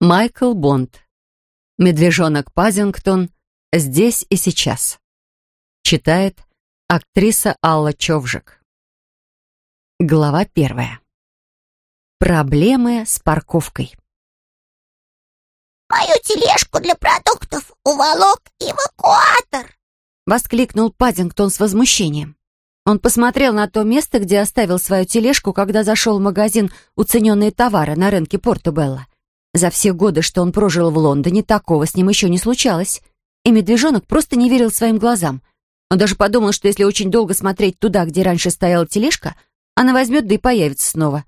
Майкл Бонд. Медвежонок Пазингтон. Здесь и сейчас. Читает актриса Алла Човжик. Глава первая. Проблемы с парковкой. «Мою тележку для продуктов уволок эвакуатор!» — воскликнул Паддингтон с возмущением. Он посмотрел на то место, где оставил свою тележку, когда зашел в магазин «Уцененные товары» на рынке Порто-Белло. За все годы, что он прожил в Лондоне, такого с ним еще не случалось. И медвежонок просто не верил своим глазам. Он даже подумал, что если очень долго смотреть туда, где раньше стояла тележка, она возьмет да и появится снова.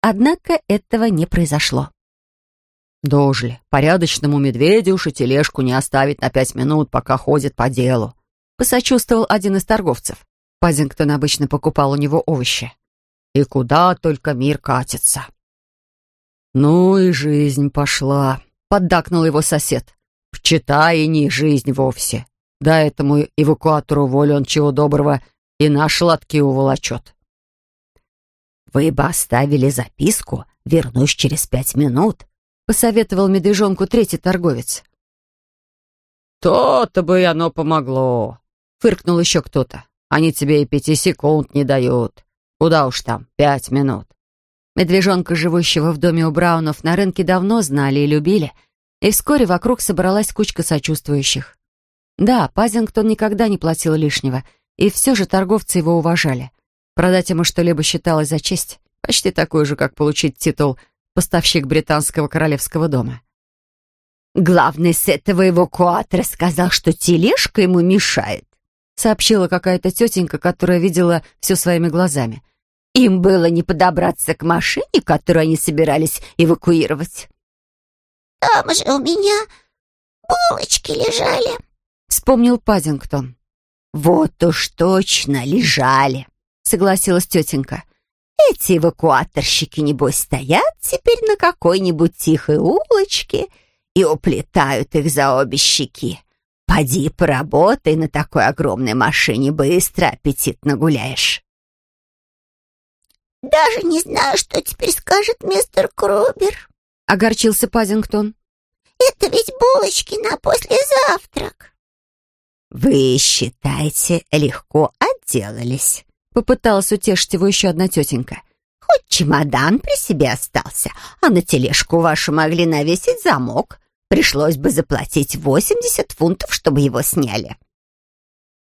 Однако этого не произошло. «Дожили, порядочному медведю уж и тележку не оставить на пять минут, пока ходит по делу», посочувствовал один из торговцев. Пазингтон обычно покупал у него овощи. «И куда только мир катится». «Ну и жизнь пошла», — поддакнул его сосед. «Вчитай и не жизнь вовсе. Да этому эвакуатору волю он чего доброго и наши лотки уволочет». «Вы бы оставили записку, вернусь через пять минут», — посоветовал медвежонку третий торговец. «То-то бы оно помогло», — фыркнул еще кто-то. «Они тебе и пяти секунд не дают. Куда уж там, пять минут». Медвежонка, живущего в доме у Браунов, на рынке давно знали и любили, и вскоре вокруг собралась кучка сочувствующих. Да, Пазингтон никогда не платил лишнего, и все же торговцы его уважали. Продать ему что-либо считалось за честь, почти такую же, как получить титул «поставщик британского королевского дома». «Главный с этого эвакуатора сказал, что тележка ему мешает», сообщила какая-то тетенька, которая видела все своими глазами. Им было не подобраться к машине, которую они собирались эвакуировать. «Там же у меня булочки лежали», — вспомнил Паддингтон. «Вот уж точно лежали», — согласилась тетенька. «Эти эвакуаторщики, небось, стоят теперь на какой-нибудь тихой улочке и уплетают их за обе щеки. Поди поработай на такой огромной машине, быстро аппетитно гуляешь». «Даже не знаю, что теперь скажет мистер Крубер», — огорчился Пазингтон. «Это ведь булочки на послезавтрак». «Вы, считаете, легко отделались», — попыталась утешить его еще одна тетенька. «Хоть чемодан при себе остался, а на тележку вашу могли навесить замок. Пришлось бы заплатить восемьдесят фунтов, чтобы его сняли».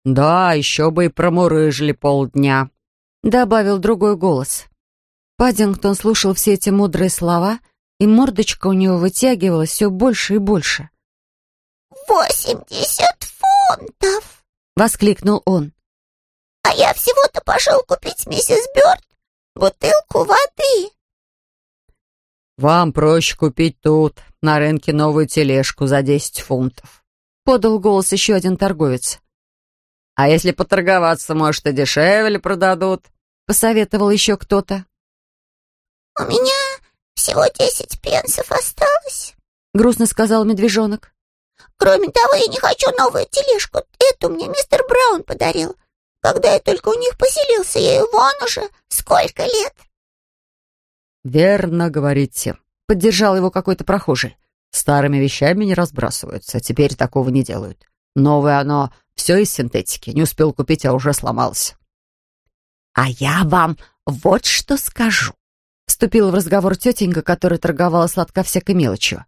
«Да, еще бы и промурыжили полдня», добавил другой голос. Паддингтон слушал все эти мудрые слова, и мордочка у него вытягивалась все больше и больше. «Восемьдесят фунтов!» — воскликнул он. «А я всего-то пошел купить миссис Бёрд бутылку воды». «Вам проще купить тут, на рынке, новую тележку за десять фунтов», — подал голос еще один торговец. «А если поторговаться, может, и дешевле продадут», — посоветовал еще кто-то. «У меня всего десять пенсов осталось», — грустно сказал медвежонок. «Кроме того, я не хочу новую тележку. Эту мне мистер Браун подарил. Когда я только у них поселился, я ее вон уже сколько лет». «Верно говорите», — поддержал его какой-то прохожий. «Старыми вещами не разбрасываются, теперь такого не делают. Новое оно все из синтетики. Не успел купить, а уже сломалось». «А я вам вот что скажу», — вступила в разговор тетенька, которая торговала сладко всякой мелочью.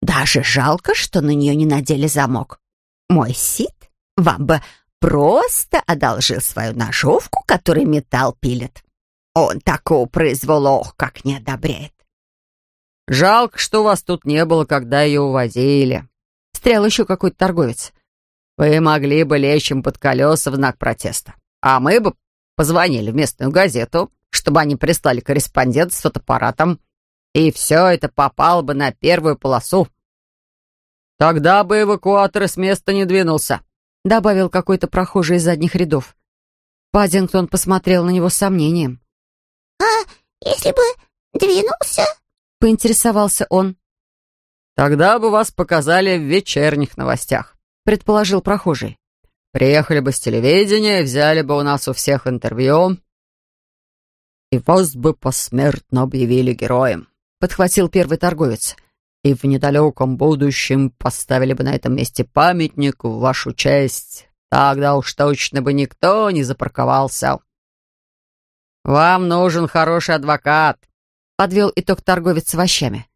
«Даже жалко, что на нее не надели замок. Мой Сид вам бы просто одолжил свою ножовку, которой металл пилит. Он такого произвола, ох, как не одобряет». «Жалко, что вас тут не было, когда ее увозили», — встрял еще какой-то торговец. «Вы могли бы лечь им под колеса в знак протеста, а мы бы позвонили в местную газету, чтобы они прислали корреспондент с фотоаппаратом, и все это попало бы на первую полосу. Тогда бы эвакуатор с места не двинулся, добавил какой-то прохожий из задних рядов. Паддингтон посмотрел на него с сомнением. «А если бы двинулся?» — поинтересовался он. «Тогда бы вас показали в вечерних новостях», — предположил прохожий. Приехали бы с телевидения, взяли бы у нас у всех интервью. И вас бы посмертно объявили героем», — подхватил первый торговец. и в недалеком будущем поставили бы на этом месте памятник в вашу честь. Тогда уж точно бы никто не запарковался. Вам нужен хороший адвокат, подвел итог торговец с овощами.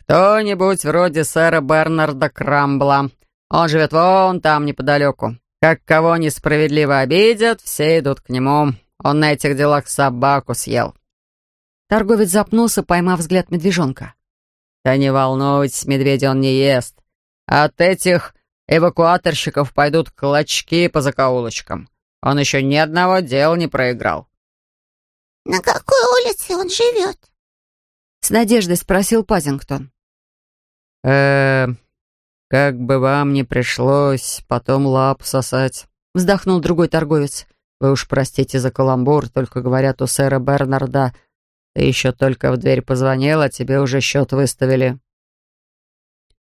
Кто-нибудь вроде сэра Бернарда Крамбла. Он живет вон там неподалеку. Как кого несправедливо обидят, все идут к нему. Он на этих делах собаку съел. Торговец запнулся, поймав взгляд медвежонка. «Да не волнуйтесь, медведя он не ест. От этих эвакуаторщиков пойдут клочки по закоулочкам. Он еще ни одного дела не проиграл». «На какой улице он живет?» С надеждой спросил Пазингтон. э как бы вам не пришлось потом лап сосать», — вздохнул другой торговец. «Вы уж простите за каламбур, только говорят у сэра Бернарда, ты еще только в дверь позвонил, а тебе уже счет выставили».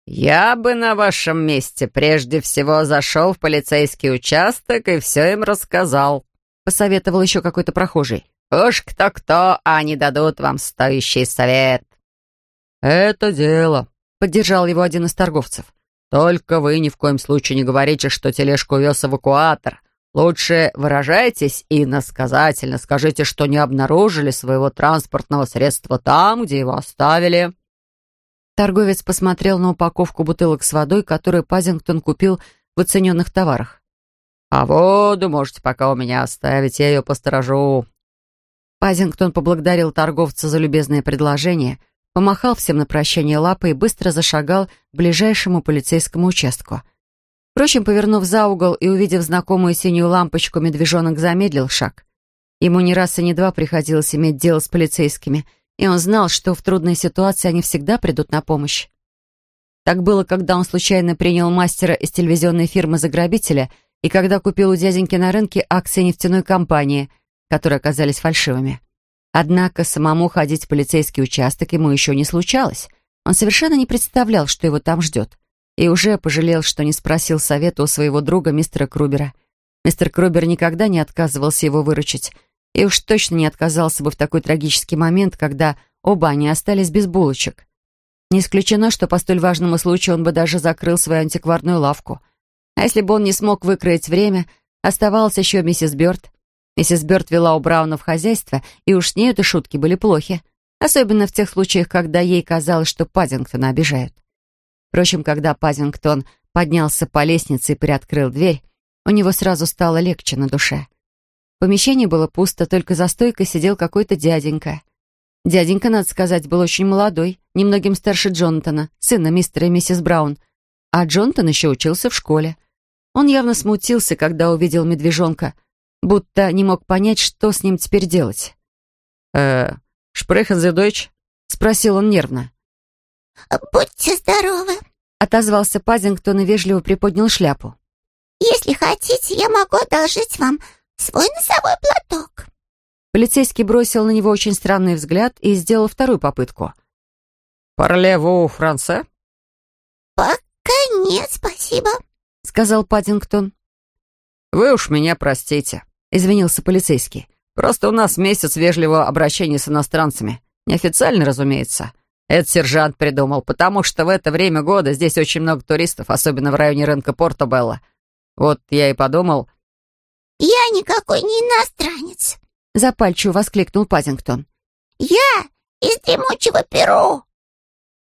«Я бы на вашем месте прежде всего зашел в полицейский участок и все им рассказал», — посоветовал еще какой-то прохожий. «Уж кто-кто, а они дадут вам стоящий совет». «Это дело», — поддержал его один из торговцев. «Только вы ни в коем случае не говорите, что тележку вез эвакуатор. Лучше выражайтесь иносказательно, скажите, что не обнаружили своего транспортного средства там, где его оставили». Торговец посмотрел на упаковку бутылок с водой, которую Пазингтон купил в оцененных товарах. «А воду можете пока у меня оставить, я ее посторожу». Пазингтон поблагодарил торговца за любезное предложение — помахал всем на прощание лапой и быстро зашагал к ближайшему полицейскому участку. Впрочем, повернув за угол и увидев знакомую синюю лампочку, медвежонок замедлил шаг. Ему не раз и не два приходилось иметь дело с полицейскими, и он знал, что в трудной ситуации они всегда придут на помощь. Так было, когда он случайно принял мастера из телевизионной фирмы за грабителя и когда купил у дяденьки на рынке акции нефтяной компании, которые оказались фальшивыми. Однако самому ходить в полицейский участок ему еще не случалось. Он совершенно не представлял, что его там ждет. И уже пожалел, что не спросил совета у своего друга мистера Крубера. Мистер Крубер никогда не отказывался его выручить. И уж точно не отказался бы в такой трагический момент, когда оба они остались без булочек. Не исключено, что по столь важному случаю он бы даже закрыл свою антикварную лавку. А если бы он не смог выкроить время, оставалась еще миссис Бёрд. Миссис Бёрд вела у Браунов хозяйство, и уж с ней это шутки были плохи. Особенно в тех случаях, когда ей казалось, что Паддингтона обижают. Впрочем, когда Паддингтон поднялся по лестнице и приоткрыл дверь, у него сразу стало легче на душе. В помещении было пусто, только за стойкой сидел какой-то дяденька. Дяденька, надо сказать, был очень молодой, немногим старше Джонатана, сына мистера и миссис Браун. А Джонатан еще учился в школе. Он явно смутился, когда увидел медвежонка — будто не мог понять, что с ним теперь делать. «Э, шпрехен зе дойч?» — спросил он нервно. «Будьте здоровы», — отозвался Пазингтон и вежливо приподнял шляпу. «Если хотите, я могу одолжить вам свой носовой платок». Полицейский бросил на него очень странный взгляд и сделал вторую попытку. «Парлеву франце?» «Пока нет, спасибо», — сказал Паддингтон. «Вы уж меня простите», — извинился полицейский. «Просто у нас месяц вежливого обращения с иностранцами. Неофициально, разумеется. Этот сержант придумал, потому что в это время года здесь очень много туристов, особенно в районе рынка Порто-Белло. Вот я и подумал...» «Я никакой не иностранец», — запальчиво воскликнул Пазингтон. «Я из дремучего Перу».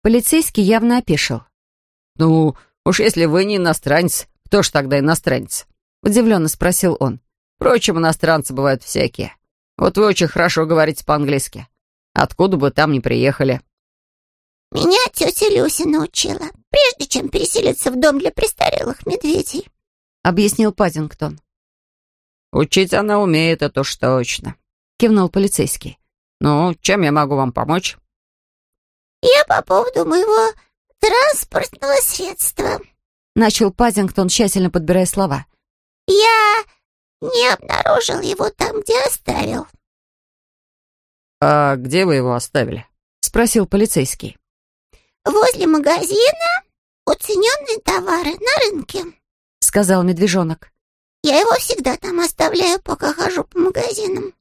Полицейский явно опешил. «Ну, уж если вы не иностранец, кто ж тогда иностранец?» — удивленно спросил он. Впрочем, иностранцы бывают всякие. Вот вы очень хорошо говорите по-английски. Откуда бы там ни приехали?» «Меня тетя Люся научила, прежде чем переселиться в дом для престарелых медведей», — объяснил Паддингтон. «Учить она умеет, это уж точно», — кивнул полицейский. «Ну, чем я могу вам помочь?» «Я по поводу моего транспортного средства», — начал Паддингтон, тщательно подбирая слова. «Я не обнаружил его там, где оставил». «А где вы его оставили?» — спросил полицейский. «Возле магазина уцененные товары на рынке», — сказал медвежонок. «Я его всегда там оставляю, пока хожу по магазинам».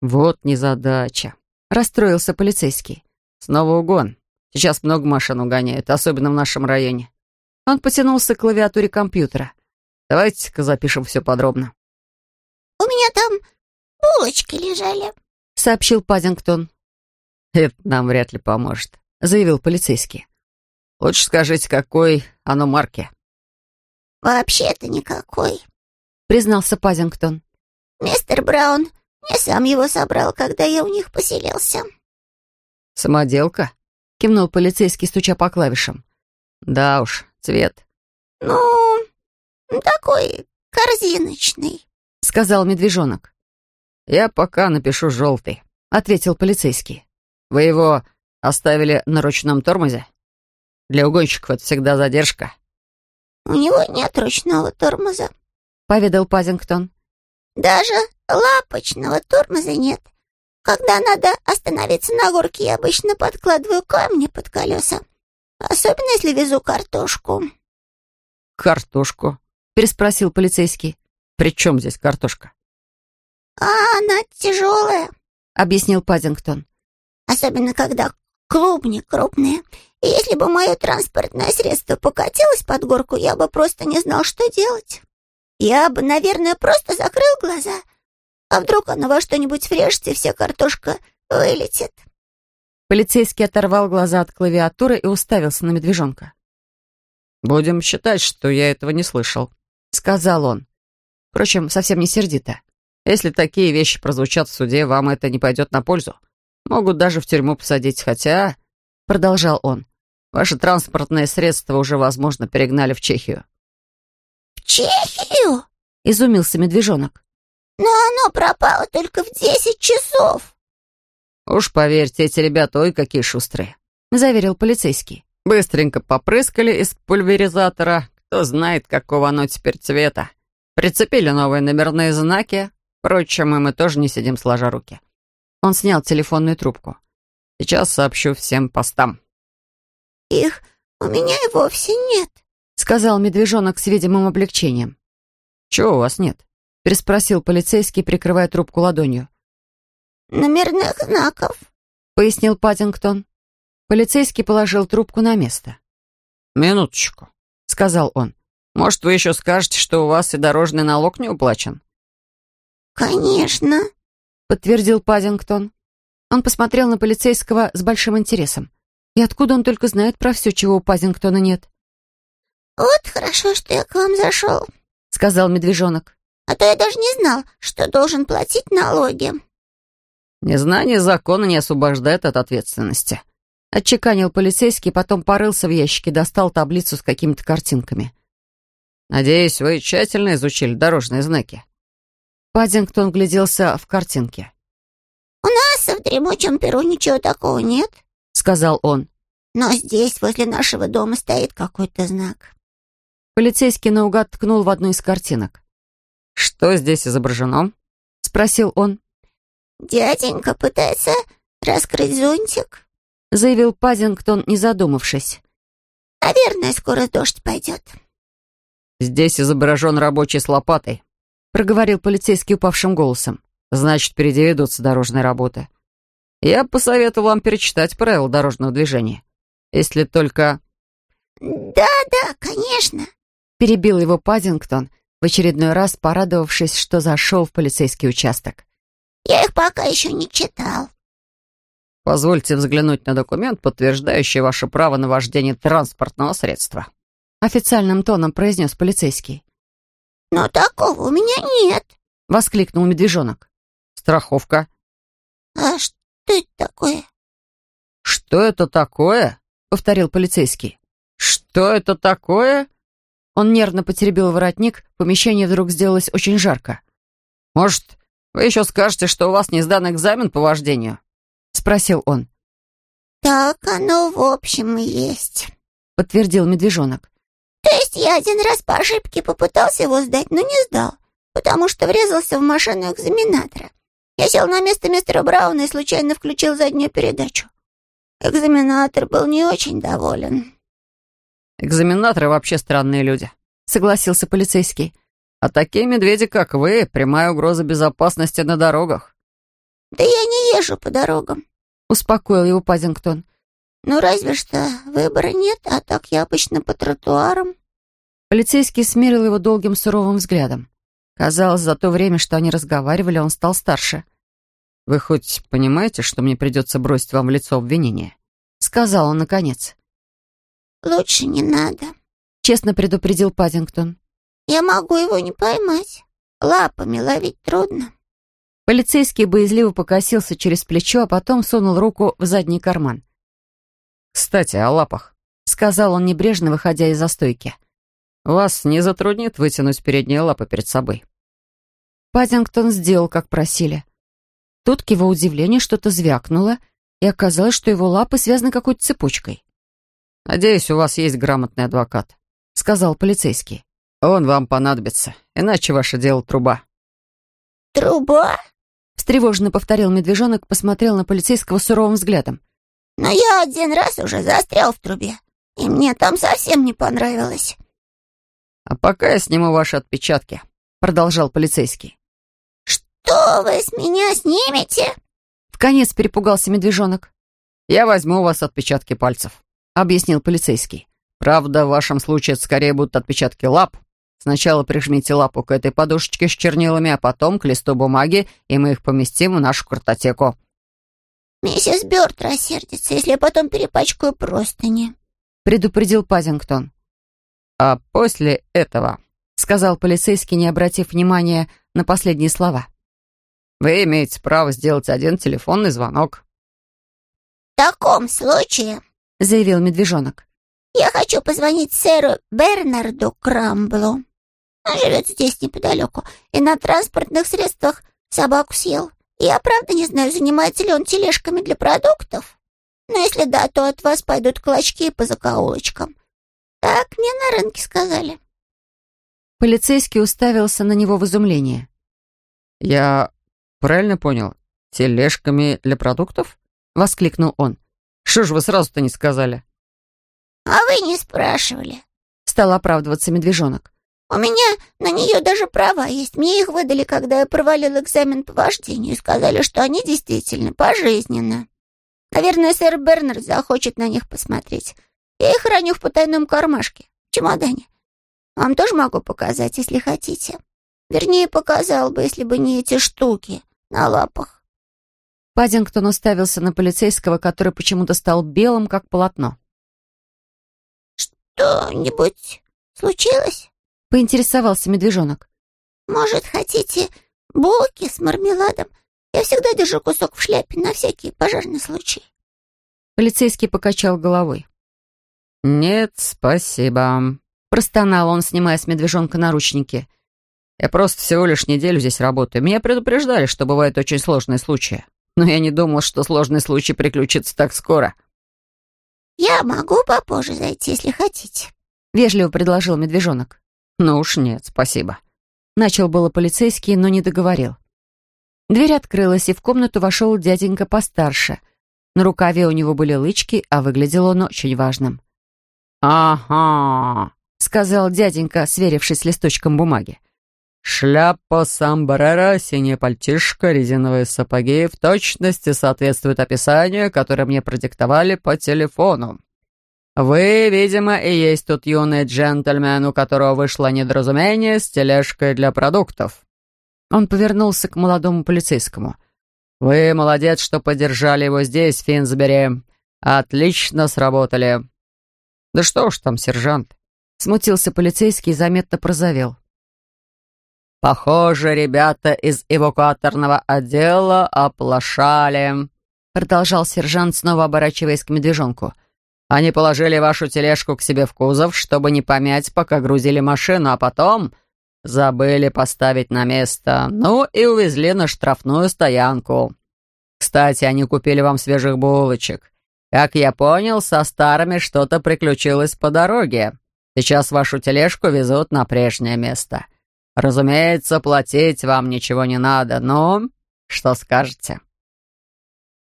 «Вот незадача», — расстроился полицейский. «Снова угон. Сейчас много машин угоняют, особенно в нашем районе. Он потянулся к клавиатуре компьютера. Давайте-ка запишем все подробно. «У меня там булочки лежали», — сообщил Паддингтон. «Это нам вряд ли поможет», — заявил полицейский. «Лучше скажите, какой оно марки?» «Вообще-то никакой», — признался Паддингтон. «Мистер Браун я сам его собрал, когда я у них поселился». «Самоделка?» — кивнул полицейский, стуча по клавишам. «Да уж, цвет». «Ну, такой корзиночный», — сказал медвежонок. «Я пока напишу желтый», — ответил полицейский. «Вы его оставили на ручном тормозе? Для угонщиков это всегда задержка». «У него нет ручного тормоза», — поведал Пазингтон. «Даже лапочного тормоза нет. Когда надо остановиться на горке, я обычно подкладываю камни под колеса. Особенно, если везу картошку». «Картошку?» — переспросил полицейский. «При чем здесь картошка?» «А она тяжелая», — объяснил Паддингтон. «Особенно, когда клубни крупные. И если бы мое транспортное средство покатилось под горку, я бы просто не знал, что делать. Я бы, наверное, просто закрыл глаза. А вдруг оно во что-нибудь врежется, и вся картошка вылетит?» Полицейский оторвал глаза от клавиатуры и уставился на медвежонка. «Будем считать, что я этого не слышал», — сказал он. Впрочем, совсем не сердито. Если такие вещи прозвучат в суде, вам это не пойдет на пользу. Могут даже в тюрьму посадить, хотя...» — продолжал он. «Ваше транспортное средство уже, возможно, перегнали в Чехию». «В Чехию?» — изумился медвежонок. «Но оно пропало только в десять часов». «Уж поверьте, эти ребята, ой, какие шустрые», — заверил полицейский. «Быстренько попрыскали из пульверизатора. Кто знает, какого оно теперь цвета. Прицепили новые номерные знаки, Впрочем, и мы тоже не сидим сложа руки. Он снял телефонную трубку. Сейчас сообщу всем постам. «Их у меня и вовсе нет», — сказал медвежонок с видимым облегчением. «Чего у вас нет?» — переспросил полицейский, прикрывая трубку ладонью. «Номерных знаков», — пояснил Паддингтон. Полицейский положил трубку на место. «Минуточку», — сказал он. «Может, вы еще скажете, что у вас и дорожный налог не уплачен?» «Конечно», — подтвердил Паддингтон. Он посмотрел на полицейского с большим интересом. И откуда он только знает про все, чего у Паддингтона нет? «Вот хорошо, что я к вам зашел», — сказал медвежонок. «А то я даже не знал, что должен платить налоги». «Незнание закона не освобождает от ответственности», — отчеканил полицейский, потом порылся в ящике, достал таблицу с какими-то картинками. «Надеюсь, вы тщательно изучили дорожные знаки?» Паддингтон гляделся в картинке. «У нас в дремучем перу ничего такого нет», — сказал он. «Но здесь, возле нашего дома, стоит какой-то знак». Полицейский наугад ткнул в одну из картинок. «Что здесь изображено?» — спросил он. «Дяденька пытается раскрыть зонтик», — заявил Паддингтон, не задумавшись. «Наверное, скоро дождь пойдет». «Здесь изображен рабочий с лопатой», проговорил полицейский упавшим голосом. «Значит, впереди ведутся дорожные работы. Я посоветую вам перечитать правила дорожного движения. Если только...» «Да-да, конечно», — перебил его Паддингтон, в очередной раз порадовавшись, что зашел в полицейский участок. «Я их пока еще не читал». «Позвольте взглянуть на документ, подтверждающий ваше право на вождение транспортного средства», — официальным тоном произнес полицейский. «Но такого у меня нет!» — воскликнул медвежонок. «Страховка». «А что это такое?» «Что это такое?» — повторил полицейский. «Что это такое?» Он нервно потеребил воротник, помещение вдруг сделалось очень жарко. «Может, вы еще скажете, что у вас не сдан экзамен по вождению?» — спросил он. «Так оно в общем и есть», — подтвердил медвежонок. То есть я один раз по ошибке попытался его сдать, но не сдал, потому что врезался в машину экзаменатора. Я сел на место мистера Брауна и случайно включил заднюю передачу. Экзаменатор был не очень доволен. «Экзаменаторы вообще странные люди», — согласился полицейский. «А такие медведи, как вы, прямая угроза безопасности на дорогах». «Да я не езжу по дорогам», — успокоил его Паддингтон. Ну, разве что выбора нет, а так я обычно по тротуарам». Полицейский смерил его долгим суровым взглядом. Казалось, за то время, что они разговаривали, он стал старше. «Вы хоть понимаете, что мне придется бросить вам в лицо обвинение?» Сказал он наконец. «Лучше не надо», — честно предупредил Паддингтон. «Я могу его не поймать. Лапами ловить трудно». Полицейский боязливо покосился через плечо, а потом сунул руку в задний карман. «Кстати, о лапах», — сказал он небрежно, выходя из застойки. «Вас не затруднит вытянуть передние лапы перед собой?» Паддингтон сделал, как просили. Тут, к его удивлению, что-то звякнуло, и оказалось, что его лапы связаны какой-то цепочкой. «Надеюсь, у вас есть грамотный адвокат», — сказал полицейский. «Он вам понадобится, иначе ваше дело труба». «Труба?» — встревоженно повторил медвежонок, посмотрел на полицейского суровым взглядом. «Но я один раз уже застрял в трубе, и мне там совсем не понравилось». «А пока я сниму ваши отпечатки», — продолжал полицейский. «Что вы с меня снимете?» В конец перепугался медвежонок. «Я возьму у вас отпечатки пальцев», — объяснил полицейский. «Правда, в вашем случае это скорее будут отпечатки лап, Сначала прижмите лапу к этой подушечке с чернилами, а потом к листу бумаги, и мы их поместим в нашу картотеку». «Миссис Бёрд рассердится, если я потом перепачкаю простыни», — предупредил Пазингтон. «А после этого», — сказал полицейский, не обратив внимания на последние слова. «Вы имеете право сделать один телефонный звонок». «В таком случае», — заявил медвежонок, «я хочу позвонить сэру Бернарду Крамблу». Он живет здесь неподалеку и на транспортных средствах собаку съел. Я правда не знаю, занимается ли он тележками для продуктов. Но если да, то от вас пойдут клочки по закоулочкам. Так мне на рынке сказали. Полицейский уставился на него в изумлении. «Я правильно понял? Тележками для продуктов?» — воскликнул он. «Что же вы сразу-то не сказали?» «А вы не спрашивали», — стал оправдываться медвежонок. У меня на нее даже права есть. Мне их выдали, когда я провалил экзамен по вождению и сказали, что они действительно пожизненно. Наверное, сэр Бернард захочет на них посмотреть. Я их храню в потайном кармашке, в чемодане. Вам тоже могу показать, если хотите. Вернее, показал бы, если бы не эти штуки на лапах. Паддингтон уставился на полицейского, который почему-то стал белым, как полотно. «Что-нибудь случилось?» Поинтересовался медвежонок. «Может, хотите булки с мармеладом? Я всегда держу кусок в шляпе на всякий пожарный случай». Полицейский покачал головой. «Нет, спасибо», — простонал он, снимая с медвежонка наручники. «Я просто всего лишь неделю здесь работаю. Меня предупреждали, что бывают очень сложные случаи. Но я не думал, что сложный случай приключится так скоро». «Я могу попозже зайти, если хотите», — вежливо предложил медвежонок. «Ну уж нет, спасибо». Начал было полицейский, но не договорил. Дверь открылась, и в комнату вошел дяденька постарше. На рукаве у него были лычки, а выглядел он очень важным. «Ага», — сказал дяденька, сверившись с листочком бумаги. «Шляпа, самбрера, синяя пальтишка, резиновые сапоги в точности соответствуют описанию, которое мне продиктовали по телефону. «Вы, видимо, и есть тот юный джентльмен, у которого вышло недоразумение с тележкой для продуктов». Он повернулся к молодому полицейскому. «Вы молодец, что подержали его здесь, Финсбери. Отлично сработали». «Да что уж там, сержант?» Смутился полицейский и заметно прозовел. «Похоже, ребята из эвакуаторного отдела оплошали», продолжал сержант, снова оборачиваясь к медвежонку. Они положили вашу тележку к себе в кузов, чтобы не помять, пока грузили машину, а потом забыли поставить на место. Ну и увезли на штрафную стоянку. Кстати, они купили вам свежих булочек. Как я понял, со старыми что-то приключилось по дороге. Сейчас вашу тележку везут на прежнее место. Разумеется, платить вам ничего не надо, но что скажете?»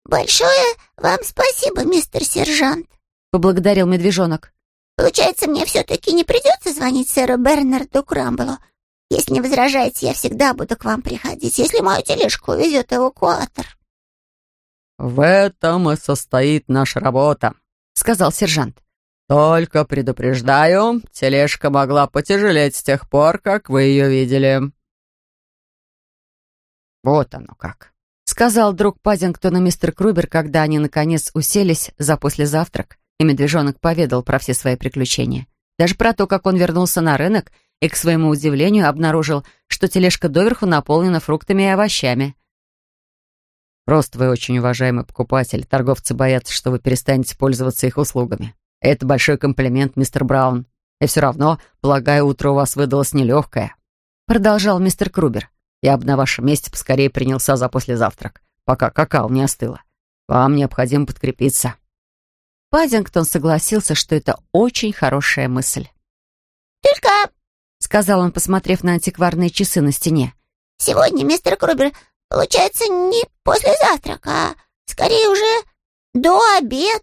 «Большое вам спасибо, мистер сержант», поблагодарил медвежонок. «Получается, мне все-таки не придется звонить сэру Бернарду Крамблу. Если не возражаете, я всегда буду к вам приходить, если мою тележку увезет эвакуатор». «В этом и состоит наша работа», сказал сержант. «Только предупреждаю, тележка могла потяжелеть с тех пор, как вы ее видели». «Вот оно как», — сказал друг Пазингтона мистер Крубер, когда они, наконец, уселись за послезавтрак, и медвежонок поведал про все свои приключения. Даже про то, как он вернулся на рынок и, к своему удивлению, обнаружил, что тележка доверху наполнена фруктами и овощами. «Просто вы очень уважаемый покупатель. Торговцы боятся, что вы перестанете пользоваться их услугами. Это большой комплимент, мистер Браун. И все равно, полагаю, утро у вас выдалось нелегкое. Продолжал мистер Крубер. Я бы на вашем месте поскорее принялся за послезавтрак, пока какао не остыло. Вам необходимо подкрепиться. Паддингтон согласился, что это очень хорошая мысль. «Только...» — сказал он, посмотрев на антикварные часы на стене. «Сегодня, мистер Крубер, получается не после завтрака, а скорее уже до обед».